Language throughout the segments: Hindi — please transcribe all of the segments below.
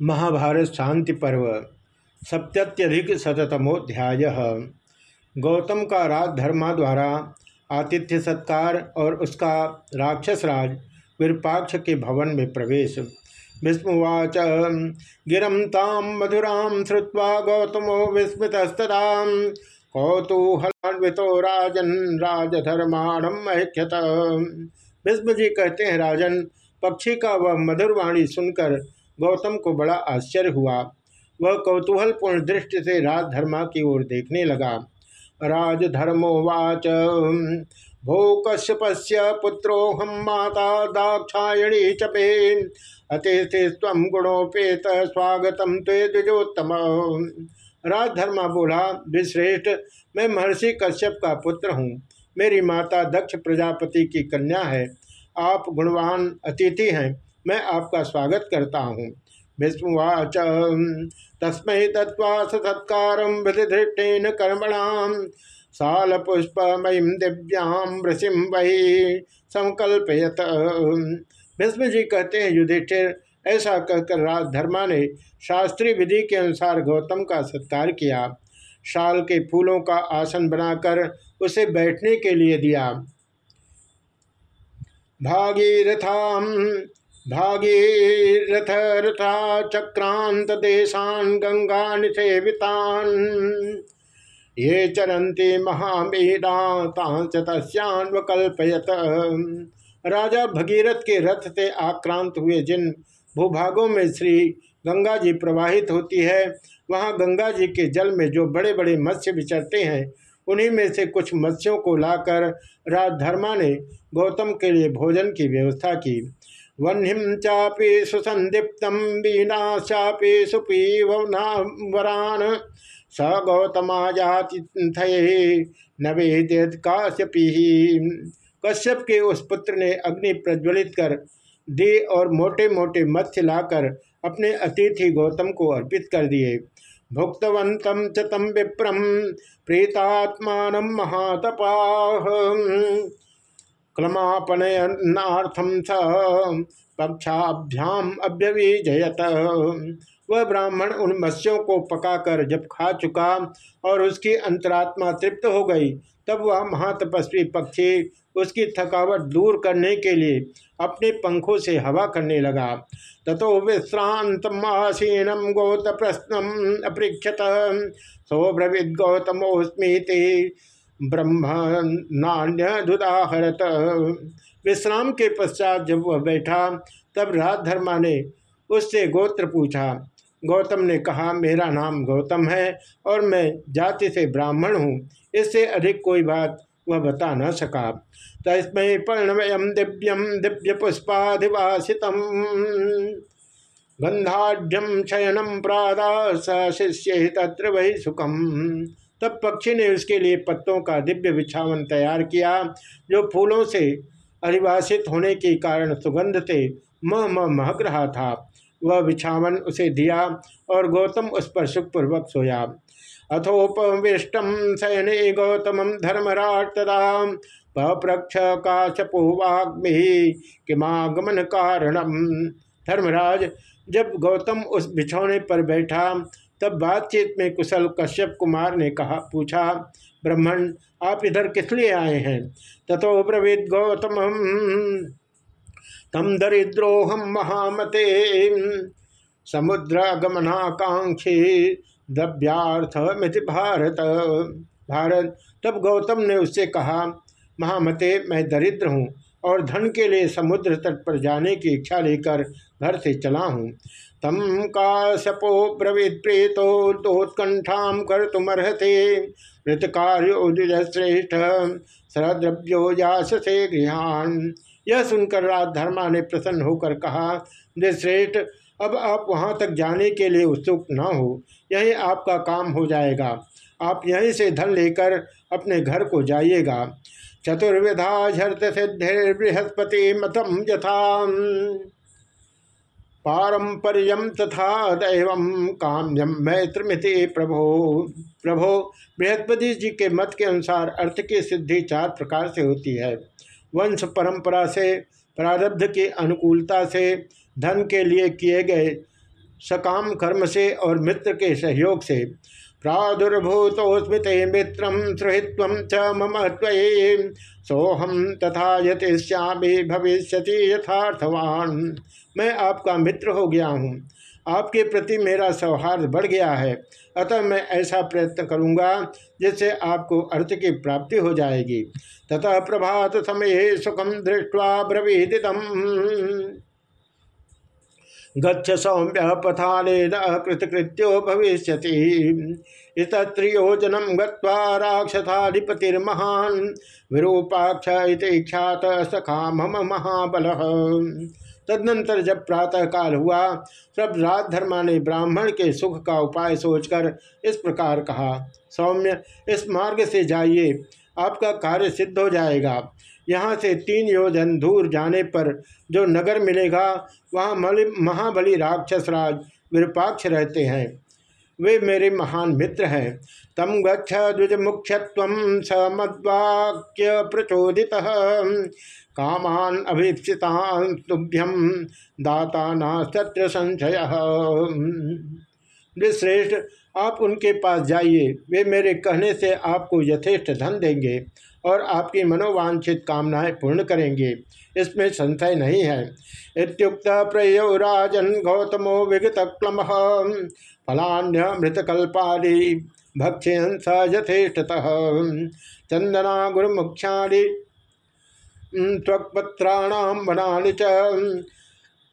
महाभारत शांति पर्व सप्त्यधिक शतमोध्याय गौतम का राजधर्मा द्वारा आतिथ्य सत्कार और उसका राक्षस राज विरूपाक्ष के भवन में प्रवेश। विस्मुवाच गिरम ताम मधुराम श्रुवा गौतमो विस्मृतस्तदा। कौतूहलान्वितो राजन राजधर्माणम महख्यत विस्म जी कहते हैं, राजन, पक्षी का वह मधुरवाणी सुनकर गौतम को बड़ा आश्चर्य हुआ। वह कौतूहलपूर्ण दृष्टि से राजधर्मा की ओर देखने लगा। राजधर्मोवाच भो कश्यपस्य हम माता दाक्षायणी चपे अतिथि स्व गुणोपेत स्वागतम ते द्विजोत्तम। राजधर्मा बोला, विश्रेष्ठ, मैं महर्षि कश्यप का पुत्र हूँ। मेरी माता दक्ष प्रजापति की कन्या है। आप गुणवान अतिथि हैं। मैं आपका स्वागत करता हूँ। विष्णुवाच। तस्म दत्वा सत्कार विधिधृष्टेन कर्मणाम साल पुष्पमयी दिव्याम ऋषिम वही संकल्पयत। भीष्म जी कहते हैं, युधिष्ठिर, ऐसा कहकर राजधर्मा ने शास्त्रीय विधि के अनुसार गौतम का सत्कार किया। शाल के फूलों का आसन बनाकर उसे बैठने के लिए दिया। भागीरथाम भागीरथ रथा चक्रांत देशान गंगा निषेवितान। ये चरंती महामेधा तस्यान्वकल्पयत राजा भगीरथ के रथ से आक्रांत हुए जिन भूभागों में श्री गंगा जी प्रवाहित होती है, वहाँ गंगा जी के जल में जो बड़े बड़े मत्स्य विचरते हैं, उन्हीं में से कुछ मत्स्यों को लाकर राजधर्मा ने गौतम के लिए भोजन की व्यवस्था की। वह्निम चापे सुसंदीप्तम वीणा चापे सुपीवरान स गौतमाजाति नवेद काश्यपी कश्यप। के उस पुत्र ने अग्नि प्रज्वलित कर दे और मोटे मोटे मत्स्य लाकर अपने अतिथि गौतम को अर्पित कर दिए। भुक्तवंतम च तम विप्रम प्रीतात्मान महातपा। क्लमापनयनार्थम स पक्षाभ्याम अभ्यविजयत वह ब्राह्मण उन मत्स्यों को पकाकर जब खा चुका और उसकी अंतरात्मा तृप्त हो गई, तब वह महातपस्वी पक्षी उसकी थकावट दूर करने के लिए अपने पंखों से हवा करने लगा। ततो विश्रांत आसीनम गौत प्रश्नम अपृक्षत सौब्रविद ब्रह्मणान्यदुदाहरत विश्राम के पश्चात जब वह बैठा, तब राजधर्मा ने उससे गोत्र पूछा, गौतम ने कहा, मेरा नाम गौतम है और मैं जाति से ब्राह्मण हूँ, इससे अधिक कोई बात वह बता न सका। तस्मय पर्णवयम दिव्यम दिव्य पुष्पाधिवासित गंधाढ़ शयनम प्रादा स शिष्य तत्र वही सुखम। तब पक्षी ने उसके लिए पत्तों का दिव्य बिछावन तैयार किया, जो फूलों से अधिवासित होने के कारण सुगंध से मह मह महक रहा था। वह बिछावन उसे दिया और गौतम उस पर सुखपूर्वक सोया। अथोपविष्टम शयने गौतम धर्मराट तदा पप्रक्ष काशपोवाग्नि किमागमन कारणम धर्मराज जब गौतम उस बिछौने पर बैठा तब बातचीत में कुशल कश्यप कुमार ने कहा, पूछा, ब्राह्मण, आप इधर किस लिए आए हैं? तथो ब्रवीद गौतम तम दरिद्रोहम महामते समुद्र गमनाकांक्षी द्रव्यार्थ मिति भारत। भारत, तब गौतम ने उससे कहा, महामते, मैं दरिद्र हूँ और धन के लिए समुद्र तट पर जाने की इच्छा लेकर घर से चला हूँ। तम काशपो ब्रवीत प्रेतो दोत्कंठा कर तुमर्हते ऋतकार्यो श्रेष्ठ सरद्रव्यो यास से गृहान यह सुनकर राजधर्मा ने प्रसन्न होकर कहा श्रेष्ठ, अब आप वहाँ तक जाने के लिए उत्सुक न हो। यही आपका काम हो जाएगा। आप यहीं से धन लेकर अपने घर को जाइएगा। चतुर्विधा झर्त सिद्धि बृहस्पति मतम यथा। पारंपर्यम तथा दैव काम्यम मैत्रमिति प्रभो। प्रभो, बृहस्पति जी के मत के अनुसार अर्थ की सिद्धि चार प्रकार से होती है। वंश परंपरा से, प्रारब्ध की अनुकूलता से, धन के लिए किए गए सकाम कर्म से और मित्र के सहयोग से। प्रादुर्भूतोस्मृते मित्रम सुहृत्व च मम त्वये। सोहम तथा यतिश्यामी भविष्य यथार्थवान। मैं आपका मित्र हो गया हूँ। आपके प्रति मेरा सौहार्द बढ़ गया है। अतः मैं ऐसा प्रयत्न करूँगा जिससे आपको अर्थ की प्राप्ति हो जाएगी। ततः प्रभात समय सुखम दृष्टवा ब्रवीदितम। गच्छ सौम्य पथालेन कृतकृत्यो भविष्य इतत्रियोजनम गत्वा राक्षसाधिपतिर्महान विरूपाक्ष ख्यात सखा मम महाबल। तदनंतर जब प्रातः काल हुआ, तब राजधर्मा ने ब्राह्मण के सुख का उपाय सोचकर इस प्रकार कहा, सौम्य, इस मार्ग से जाइए, आपका कार्य सिद्ध हो जाएगा। यहाँ से तीन योजन दूर जाने पर जो नगर मिलेगा, वहाँ महाबली राक्षस राज विरूपाक्ष रहते हैं। वे मेरे महान मित्र हैं। तम गच्छ द्विज मुख्यत्व स मद्वाक्य प्रचोदित। कामान तुभ्यम दाता नत्र संशय। श्रेष्ठ, आप उनके पास जाइए। वे मेरे कहने से आपको यथेष्ट धन देंगे। और आपकी मनोवांछित कामनाएँ पूर्ण करेंगे। इसमें संशय नहीं है। इतुक्त प्रयो राजन गौतमो विगत क्लम फलान्य मृतकल्पाली भक्ष्यन स यथेष्टतः। चंदना गुरुमुख्याणी त्वक्पत्राणाम बनानि च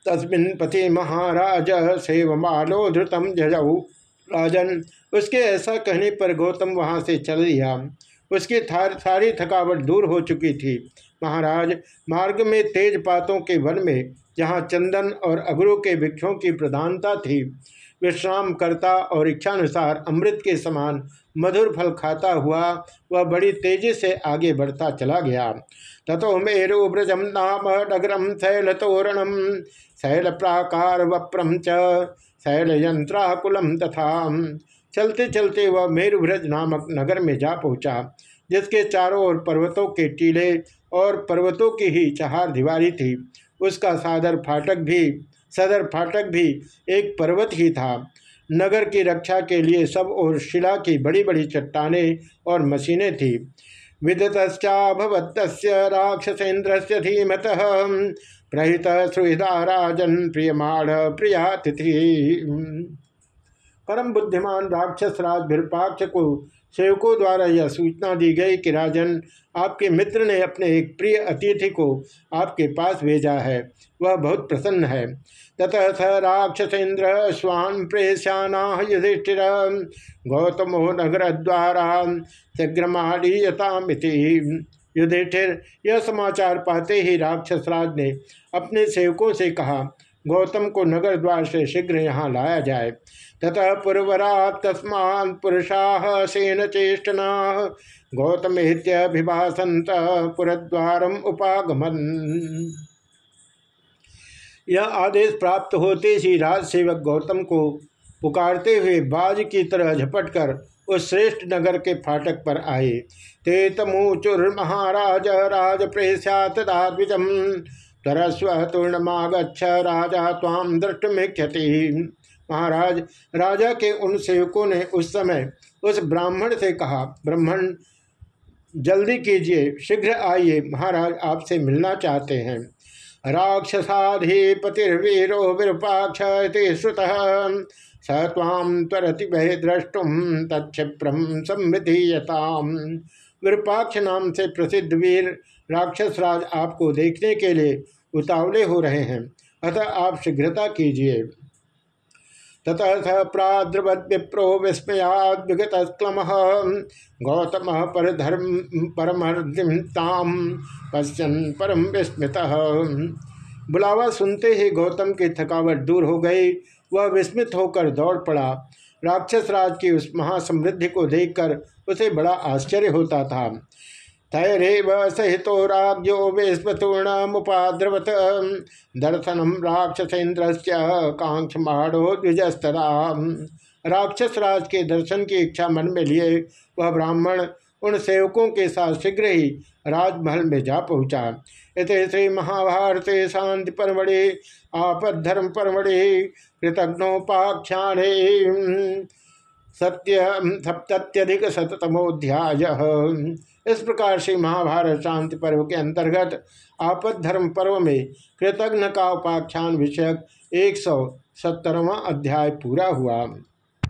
तस्मिन् पति महाराज सेवमालो धृतम जजऊ राजन, उसके ऐसा कहने पर गौतम वहाँ से चल दिया। उसकी सारी थकावट दूर हो चुकी थी। महाराज, मार्ग में तेज पातों के वन में, जहाँ चंदन और अगरों के वृक्षों की प्रधानता थी, विश्राम करता और इच्छानुसार अमृत के समान मधुर फल खाता हुआ, वह बड़ी तेज़ी से आगे बढ़ता चला गया। तथो मेरु ब्रजम नाम डगरम शैल तोरणम शैल प्राकार वप्रम च शैल यंत्राकुलम तथा चलते चलते वह मेरुभ्रज नामक नगर में जा पहुँचा, जिसके चारों ओर पर्वतों के टीले और पर्वतों की ही चहार दीवारी थी। उसका सादर फाटक भी, सदर फाटक भी एक पर्वत ही था। नगर की रक्षा के लिए सब और शिला की बड़ी बड़ी चट्टाने और मशीनें थी। विदतश्चाभवत राक्षसेन्द्र से धीमत प्रहित सुहृदा राजन प्रियमाण प्रियातिथि। परम बुद्धिमान राक्षस राज विरूपाक्ष को सेवकों द्वारा यह सूचना दी गई कि राजन, आपके मित्र ने अपने एक प्रिय अतिथि को आपके पास भेजा है। वह बहुत प्रसन्न है। ततः स राक्षसेन्द्र स्वान प्रेशाना युधिष्ठिर गौतमो नगर द्वारा शीघ्रमाड़ीयतामिति युधिष्ठिर, यह समाचार पाते ही राक्षस राज ने अपने सेवकों से कहा, गौतम को नगर द्वार से शीघ्र यहाँ लाया जाए। ततः पुरवरा तस्मा पुरुषा सेन चेष्टना गौतमेत्यभिभाषंत पुरद्वारम उपागमन। यह आदेश प्राप्त होते ही राजसेवक गौतम को पुकारते हुए बाज की तरह झपट कर उस श्रेष्ठ नगर के फाटक पर आए। ते तमुचुर महाराज, राज प्रेस्या तरस्व तूर्णमागछ राजा ताम दृष्टमेक्षति महाराज, राजा के उन सेवकों ने उस समय उस ब्राह्मण से कहा, ब्राह्मण, जल्दी कीजिए, शीघ्र आइए, महाराज आपसे मिलना चाहते हैं। राक्षसाधिपतिर्वीरो विरूपाक्ष श्रुत स ताम त्वरति वह द्रष्टुम तत्प्रम संविधीयताम। विरूपाक्ष नाम से प्रसिद्ध वीर राक्षस राज आपको देखने के लिए उतावले हो रहे हैं। अतः आप शीघ्रता कीजिए। ततः स प्राद्रवद विप्रो विस्मयाद विगतक्लम गौतम परधर्म परमर्दिताम पश्चन परम विस्मित। बुलावा सुनते ही गौतम की थकावट दूर हो गई। वह विस्मित होकर दौड़ पड़ा। राक्षस राज की उस महासमृद्धि को देखकर उसे बड़ा आश्चर्य होता था। तैरव सहितो राज्यो मुद्रवत दर्शनम राक्षसेन्द्र कांक्षमाणो द्विजस्तरा राक्षस राज के दर्शन की इच्छा मन में लिए, वह ब्राह्मण उन सेवकों के साथ शीघ्र ही राजमहल में जा पहुँचा। इत श्री महाभारत शांति परमढ़ि आपद्धर्म परमढ़ि कृतघ्नोपाख्याणे सत्य सप्तत्यधिक शतमोध्याय इस प्रकार से महाभारत शांति पर्व के अंतर्गत आपद धर्म पर्व में कृतघ्न का उपाख्यान विषयक एक सौ सत्तरवा अध्याय पूरा हुआ।